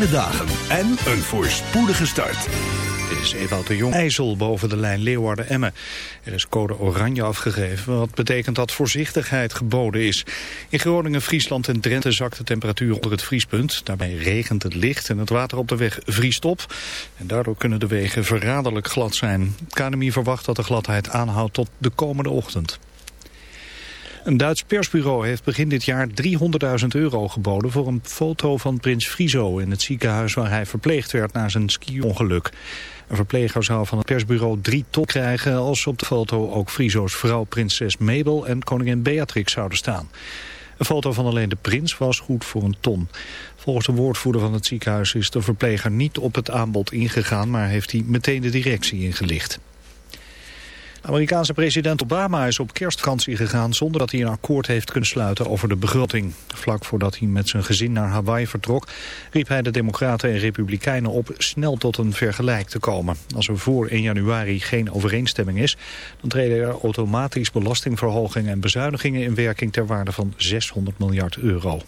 fijne dagen en een voorspoedige start. Dit is Ewout de Jong. IJssel boven de lijn Leeuwarden-Emmen. Er is code oranje afgegeven, wat betekent dat voorzichtigheid geboden is. In Groningen, Friesland en Drenthe zakt de temperatuur onder het vriespunt. Daarbij regent het licht en het water op de weg vriest op. En daardoor kunnen de wegen verraderlijk glad zijn. Het KNMI verwacht dat de gladheid aanhoudt tot de komende ochtend. Een Duits persbureau heeft begin dit jaar 300.000 euro geboden voor een foto van prins Friso in het ziekenhuis waar hij verpleegd werd na zijn ski-ongeluk. Een verpleger zou van het persbureau drie ton krijgen als op de foto ook Friso's vrouw prinses Mabel en koningin Beatrix zouden staan. Een foto van alleen de prins was goed voor een ton. Volgens de woordvoerder van het ziekenhuis is de verpleger niet op het aanbod ingegaan, maar heeft hij meteen de directie ingelicht. Amerikaanse president Obama is op kerstvakantie gegaan zonder dat hij een akkoord heeft kunnen sluiten over de begroting. Vlak voordat hij met zijn gezin naar Hawaii vertrok, riep hij de democraten en republikeinen op snel tot een vergelijk te komen. Als er voor 1 januari geen overeenstemming is, dan treden er automatisch belastingverhogingen en bezuinigingen in werking ter waarde van 600 miljard euro.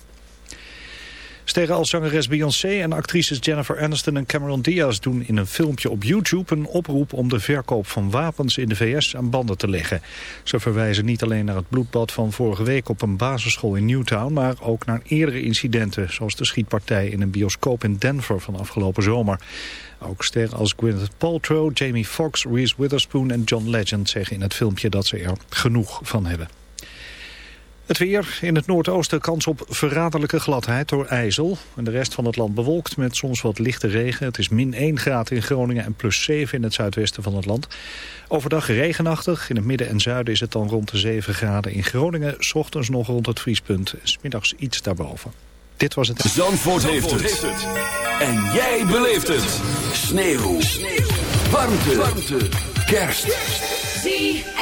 Sterren als zangeres Beyoncé en actrices Jennifer Aniston en Cameron Diaz doen in een filmpje op YouTube een oproep om de verkoop van wapens in de VS aan banden te leggen. Ze verwijzen niet alleen naar het bloedbad van vorige week op een basisschool in Newtown, maar ook naar eerdere incidenten, zoals de schietpartij in een bioscoop in Denver van afgelopen zomer. Ook sterren als Gwyneth Paltrow, Jamie Foxx, Reese Witherspoon en John Legend zeggen in het filmpje dat ze er genoeg van hebben. Het weer in het noordoosten kans op verraderlijke gladheid door ijzel. En de rest van het land bewolkt met soms wat lichte regen. Het is min 1 graad in Groningen en plus 7 in het zuidwesten van het land. Overdag regenachtig. In het midden en zuiden is het dan rond de 7 graden in Groningen. S ochtends nog rond het vriespunt. Smiddags iets daarboven. Dit was het... Zandvoort, heeft, het. En jij beleeft het. Sneeuw. Sneeuw. Warmte. Warmte. Kerst. ZFM.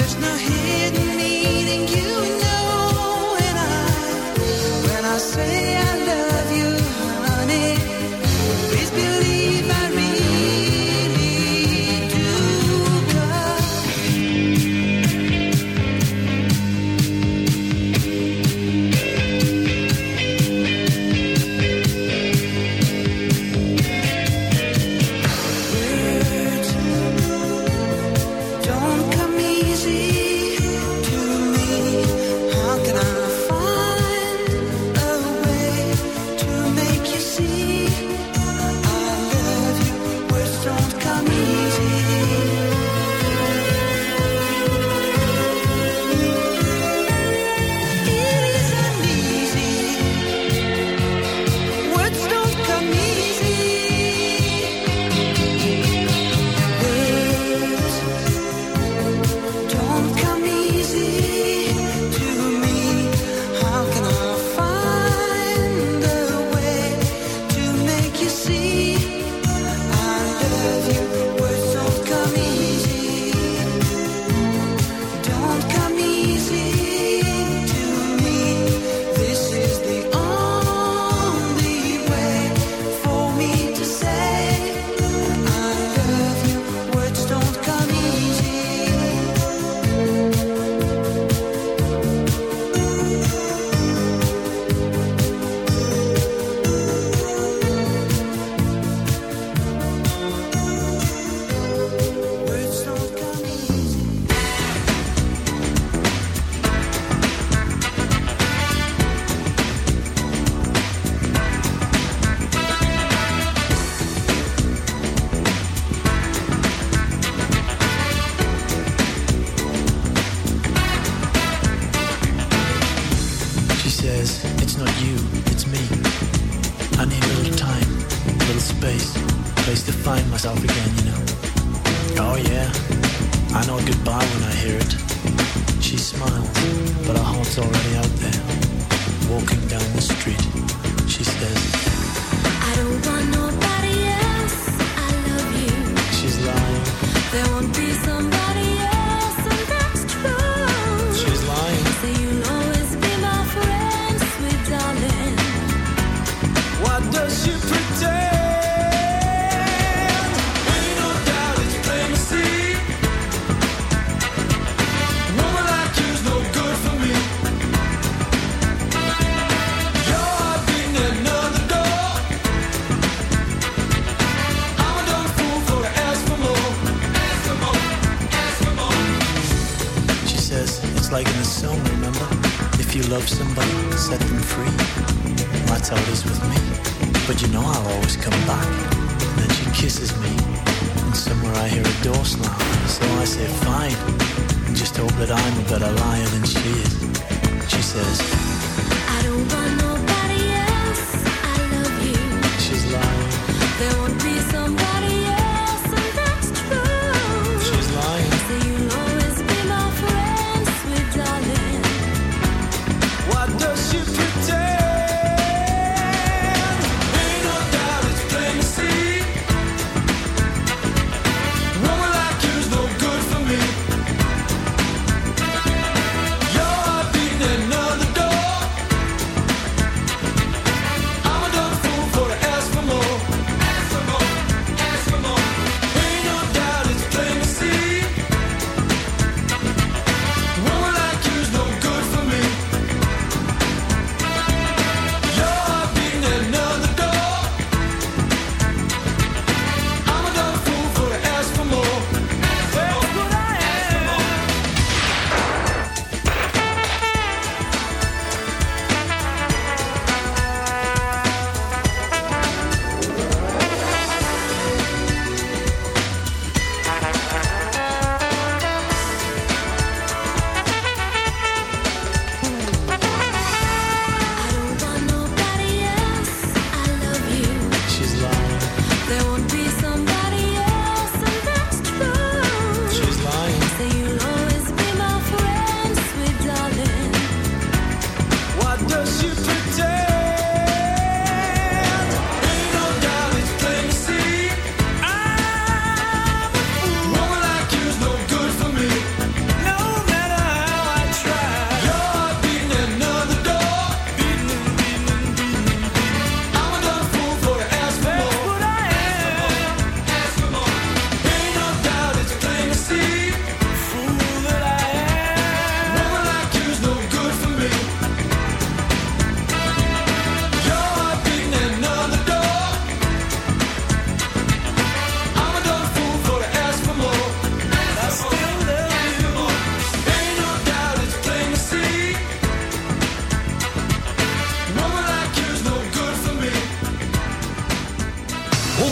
Don't come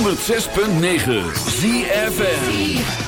106.9 ZFN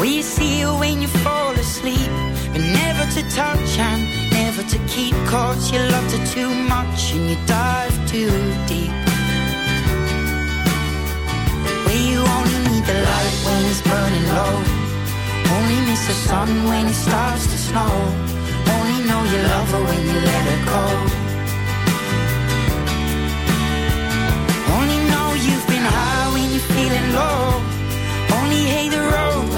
We see you when you fall asleep, but never to touch and never to keep. Cause you loved her too much and you dive too deep. Where you only need the light when it's burning low. Only miss the sun when it starts to snow. Only know you love her when you let her go. Only know you've been high when you're feeling low. Only hate the road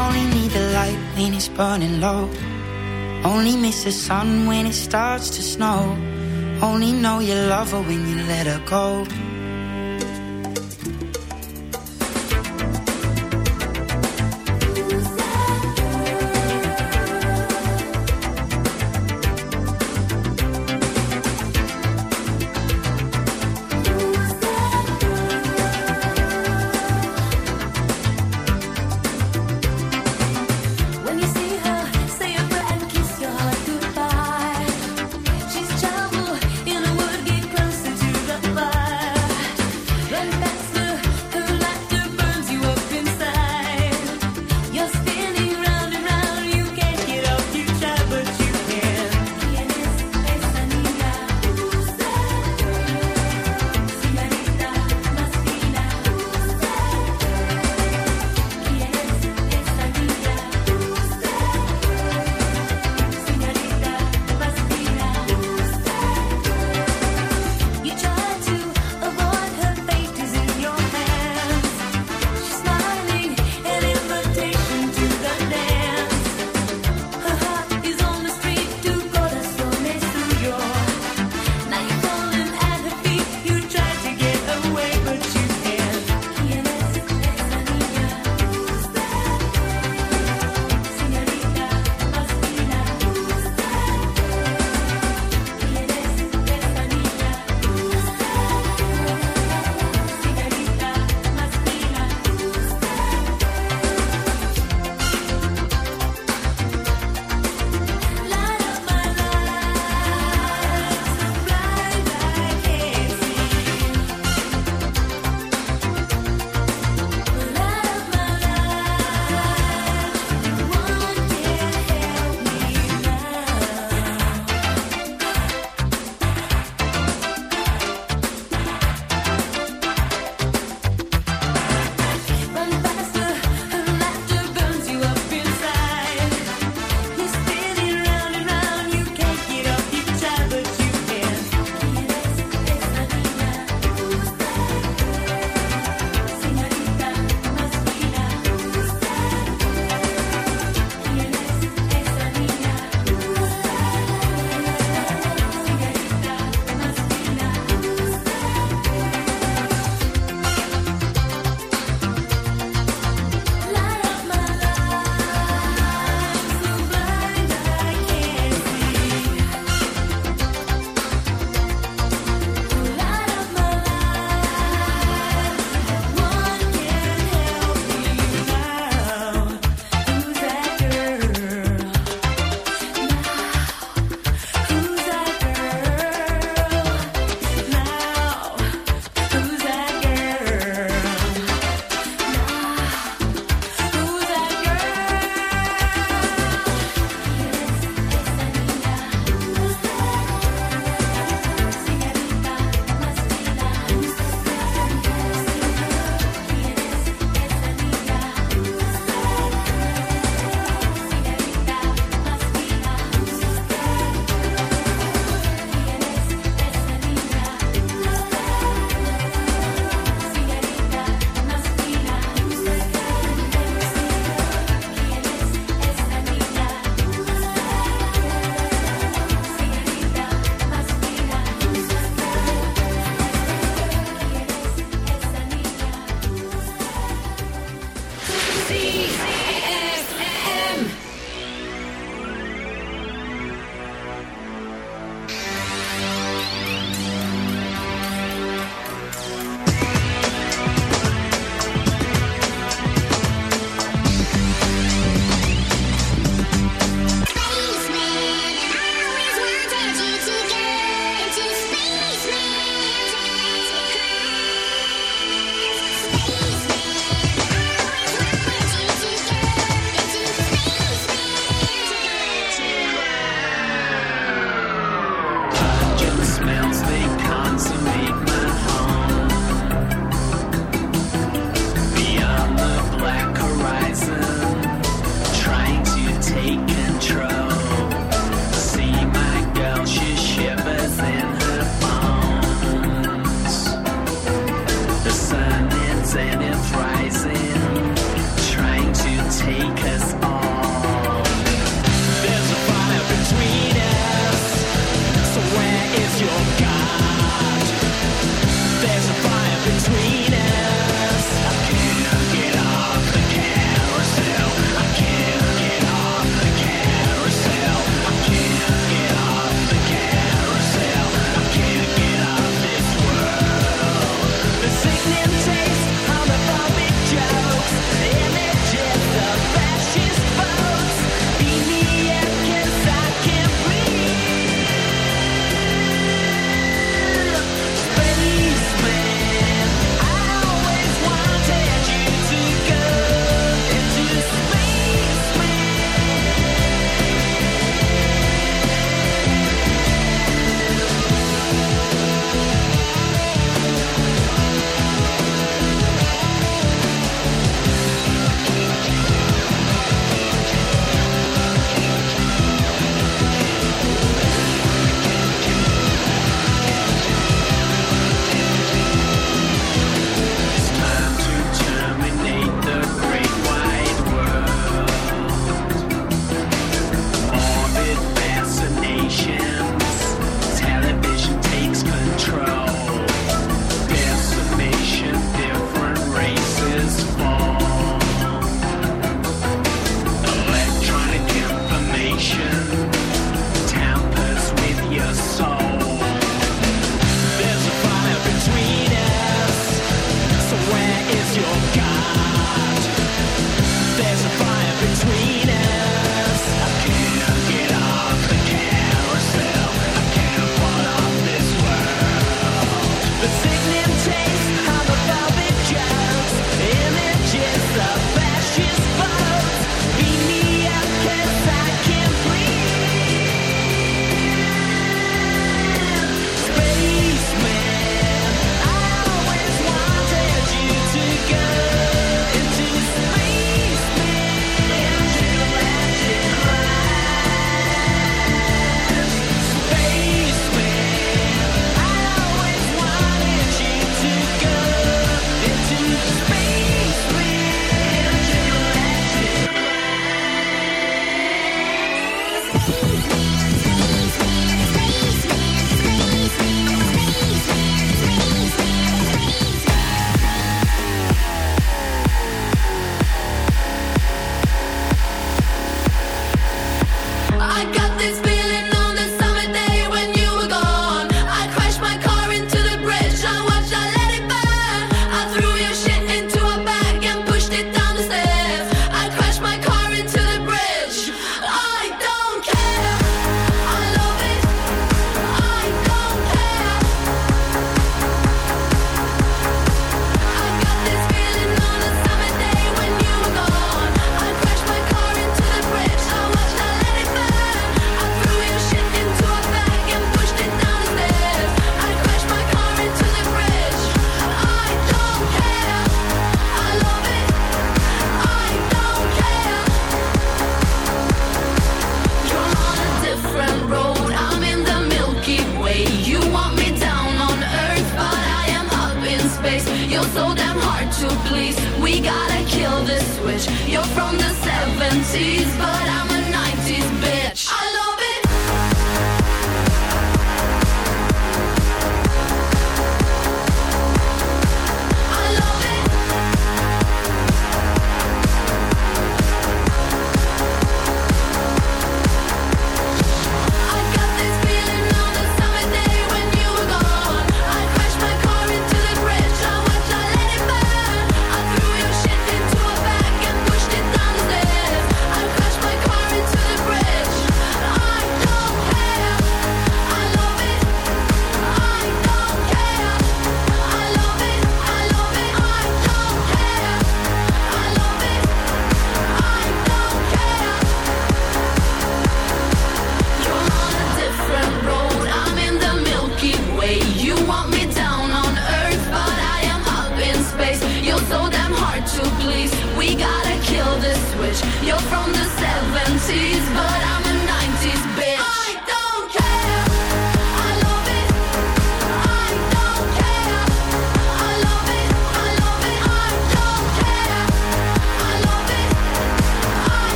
Only need the light when it's burning low. Only miss the sun when it starts to snow. Only know you love her when you let her go.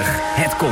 Het komt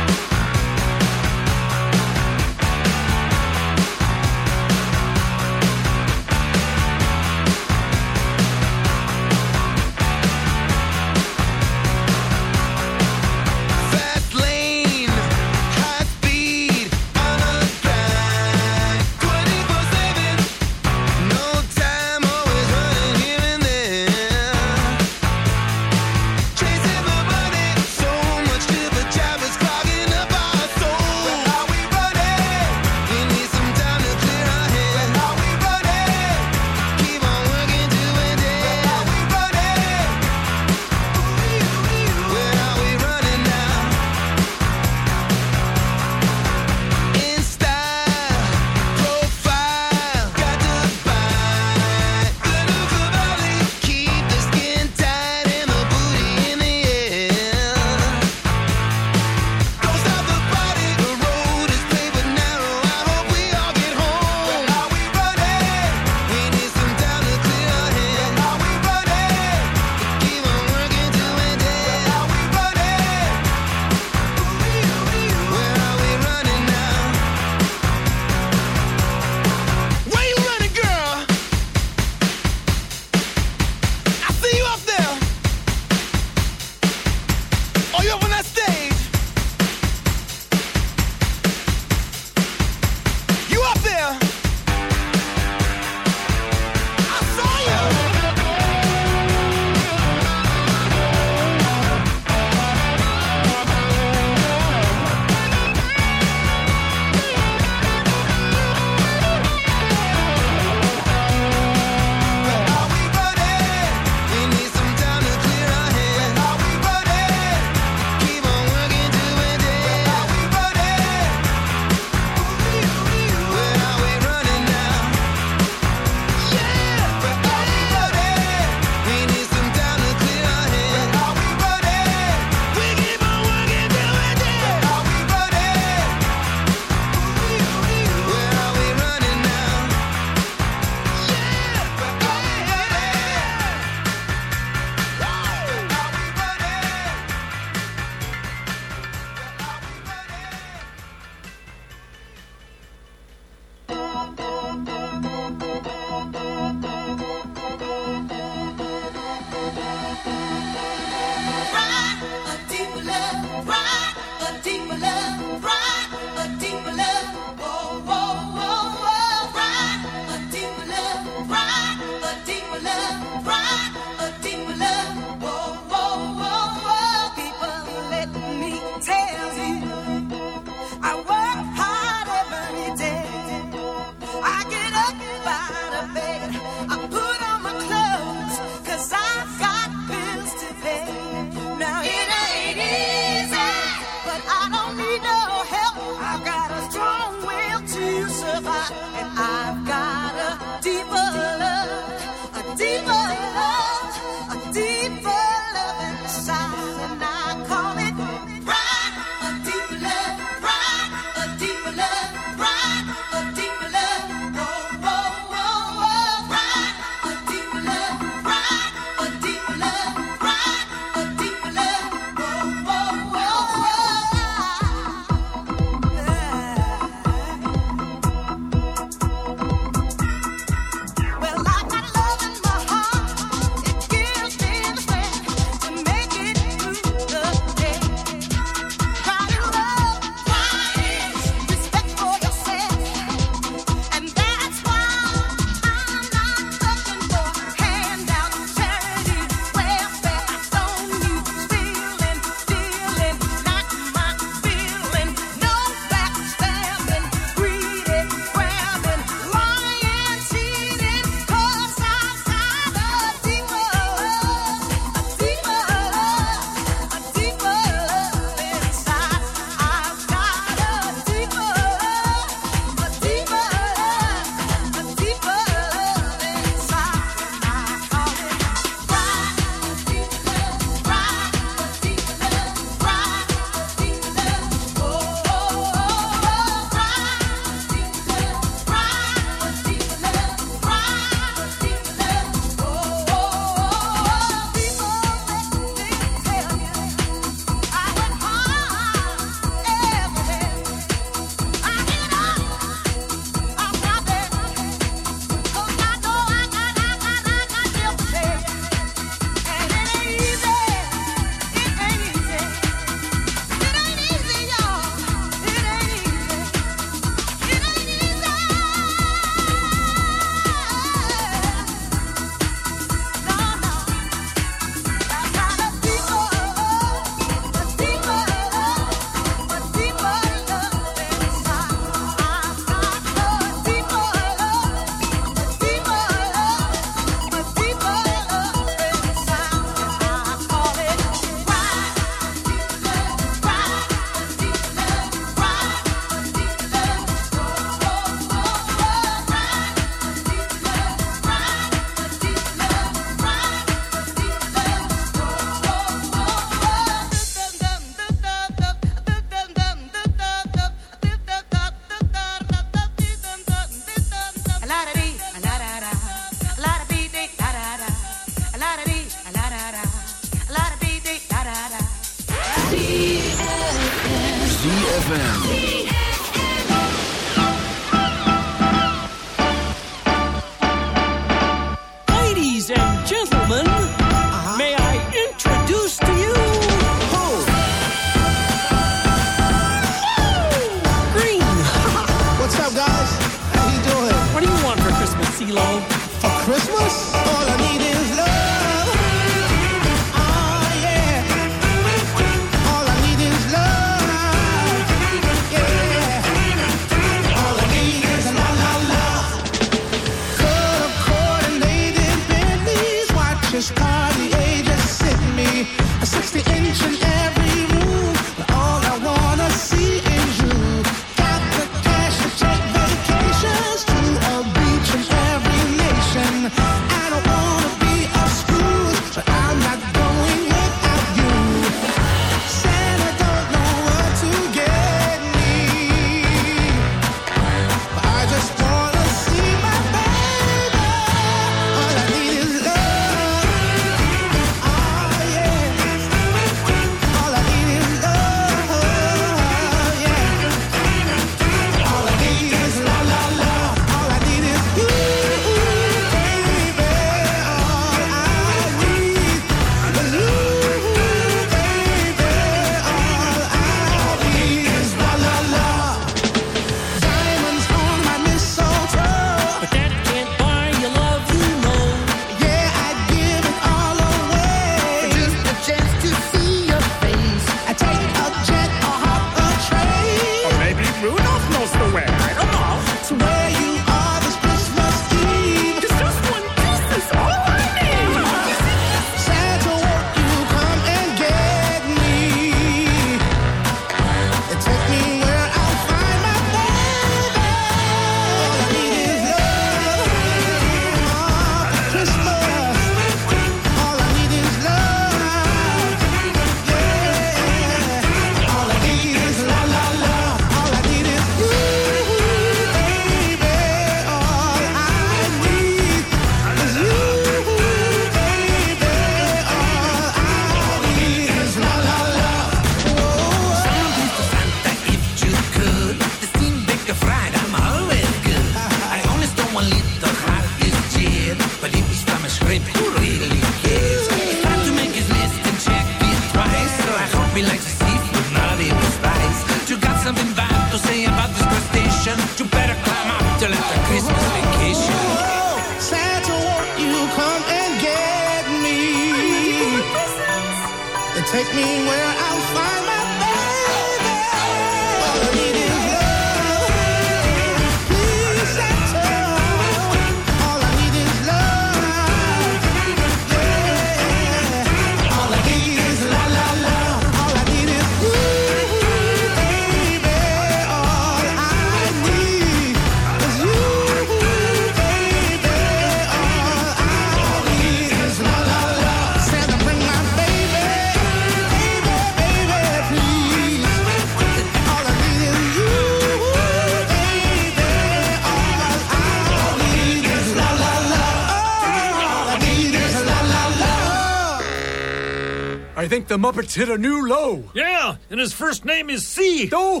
think the Muppets hit a new low. Yeah, and his first name is C. Oh.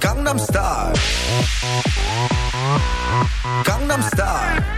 Gangnam Style. Gangnam Style.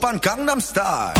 pan Gangnam Style.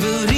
never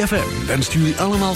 ZFM wenst jullie allemaal